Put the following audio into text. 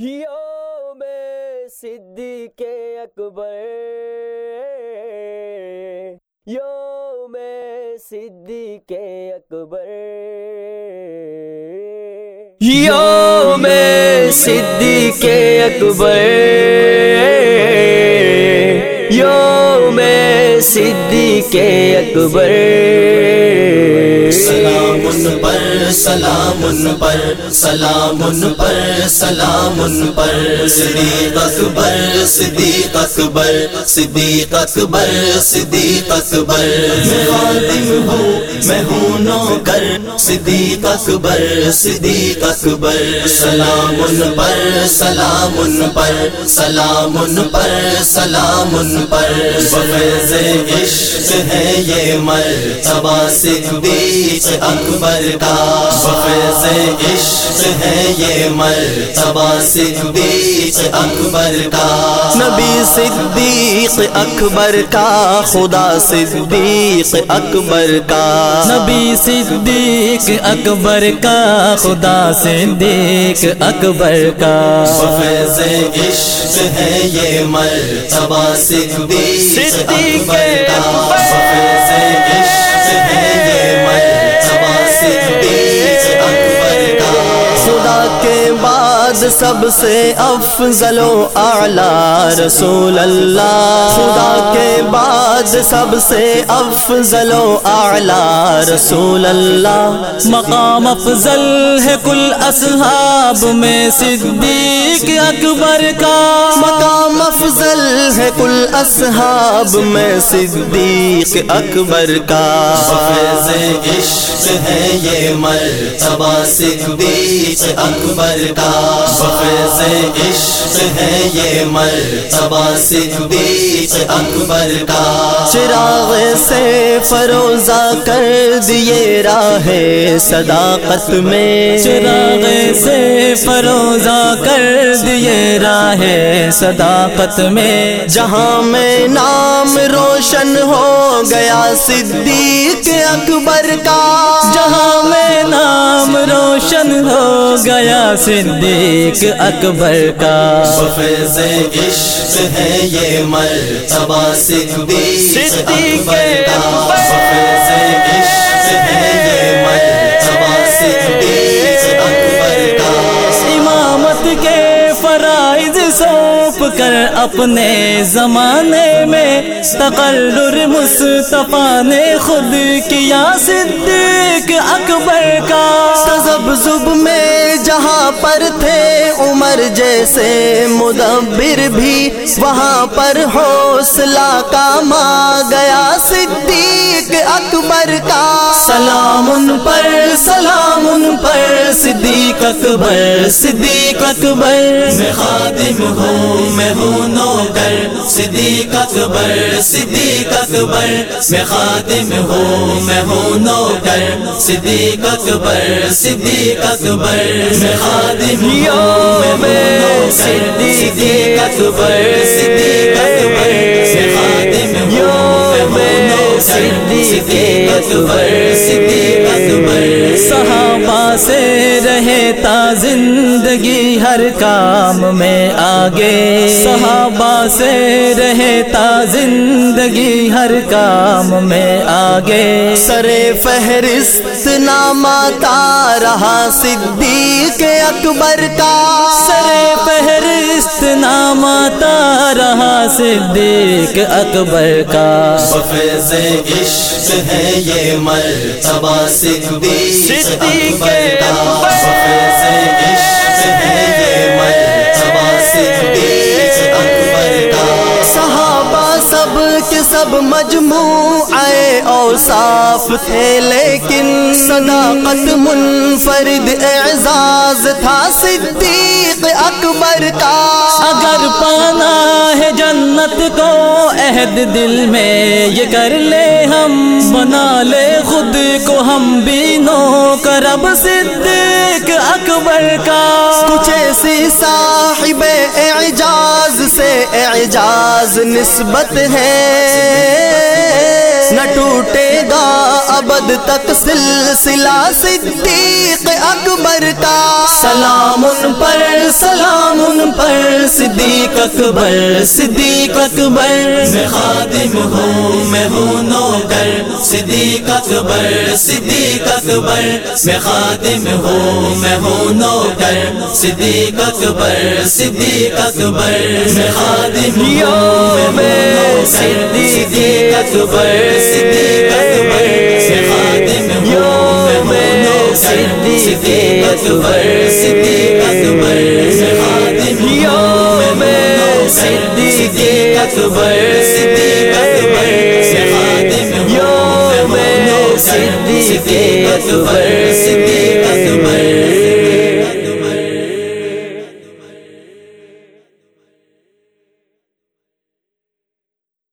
یوم صدیق اکبر۔ یوم صدیق اکبر۔ یوم صدیق اکبر۔ یوم صدیق اکبر۔ سلام ان پر سلام ان پر سلام ان پر سلام ان پر، صدیق اکبر صدیق اکبر صدیق اکبر صدیق اکبر۔ میں خادم ہوں، میں ہوں نوکر، صدیق اکبر صدیق اکبر۔ سلام ان پر سلام ان پر سلام ان پر سلام ان پر۔ بفیض عشق ہے یہ مر مرتبہ صدیق۔ اکبر کا بفیض عشق ہے یہ مرتبہ صدیق اکبر کا نبی صدیق اکبر کا خدا صدیق اکبر کا۔ نبی صدیق اکبر کا خدا صدیق اکبر کا۔ بفیض عشق ہے یہ مرتبہ صدیق صدیق اکبر کا۔ بفیض そ بعد سب سے افضل و اعلی رسول اللہ۔ خدا کے بعد سب سے افضل و اعلی رسول اللہ۔ مقام افضل ہے کل اصحاب میں صدیق اکبر کا۔ مقام افضل ہے کل اصحاب میں صدیق اکبر کا۔ عشق ہے یہ مرتبہ صدیق اکبر کا۔ عشق ہے یہ مرتبہ صدیق اکبر کا۔ چراغ سے فروزہ کر دیے راہ صداقت میں۔ چراغ سے فروزہ کر دیے راہ صداقت میں۔ جہاں میں نام روشن ہو گیا صدیق اکبر کا۔ جہاں میں نام روشن ہو گیا صدیق اکبر کا۔ بفیض عشق ہے یہ مرتبہ صدیق صدیق اکبر کا۔ اکبر۔ بفیض عشق ہے یہ مرتبہ صدیق اکبر کا۔ امامت کے فرائض سونپ کر اپنے زمانے میں تقرر مصطفیٰ نے خود کیا صدیق۔ اکبر کا تذبذب میں جہاں پر تھے عمر جیسے مدبر بھی، وہاں پر حوصلہ کا ماں گیا صدیق اکبر کا۔ سلام ان پر سلام ان پر صدیق اکبر صدیق اکبر۔ میں خادم ہوں میں ہوں نوکر۔ صدیق اکبر صدیق اکبر۔ میں خادم ہوں میں ہوں نوکر۔ صدیق اکبر صدیق اکبر۔ میں خادم ہوں میں ہوں صدیق اکبر صدیق اکبر۔ میں خادم ہوں۔ صدیق اکبر صدیق اکبر صحابہ سے رہے تا زندگی ہر کام میں آگے صحابہ سے رہے تا زندگی ہر کام میں آگے سرے فہرست نام آتا رہا صدیق اکبر کا سرے فہرست صدیق اکبر کا۔ بفیض عشق ہے یہ مرتبہ صدیق صدیق اکبر کا۔ اکبر۔ بفیض عشق ہے یہ مرتبہ صدیق اکبر کا۔ صحابہ سب کے سب مجموع آئے اور صاف تھے لیکن صداقت منفرد اعزاز تھا صدیق اکبر کا۔ اگر پانا ہے جنت کو عہد دل میں یہ کر لے ہم بنا لے خود کو ہم بھی نو کرب صدیق اکبر کا۔ کچھ ایسی صاحب اعجاز سے اعجاز نسبت ہے۔ نہ ٹوٹے گا ابد تک سلسلہ صدیق اکبر کا۔ سلام ان پر، سلام ان پر، صدیق اکبر صدیق اکبر۔ میں خادم ہوں، میں ہوں نوکر۔ صدیق اکبر صدیق اکبر۔ میں خادم ہوں، میں ہوں نوکر۔ صدیق اکبر صدیق اکبر۔ میں خادم ہوں، میں ہوں نوکر۔ صدیق اکبر صدیق اکبر میں خادم ہوں صدیق اکبر صدیق اکبر میں خادم ہوں صدیق اکبر صدیق اکبر میں خادم ہوں صدیق اکبر